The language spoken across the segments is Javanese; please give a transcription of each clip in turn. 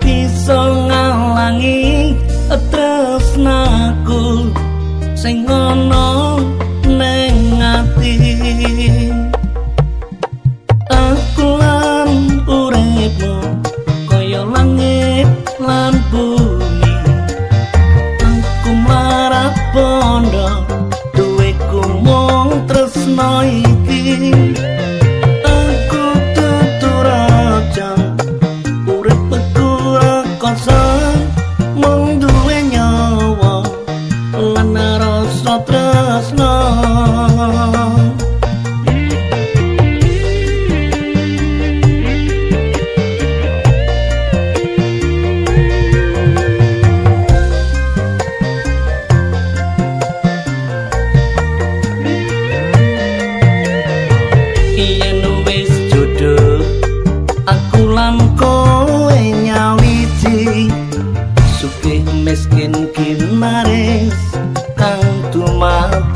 bisa ngalangi tresnaku sing ngono neng ati. Aku lan uripmu koyo langit lan bumi. Aku marah pondok duweku mung tresnoi. yen wis jodoh. Aku lan kowe nyawiji sugih miskin kinaris kang tumak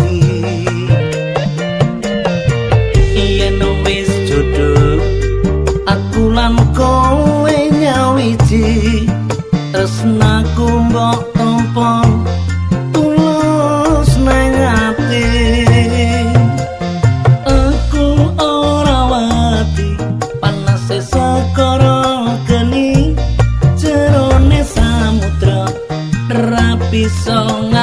koro geni jerone samudra rapi songo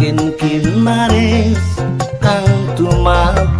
makin kin manis kang tumapak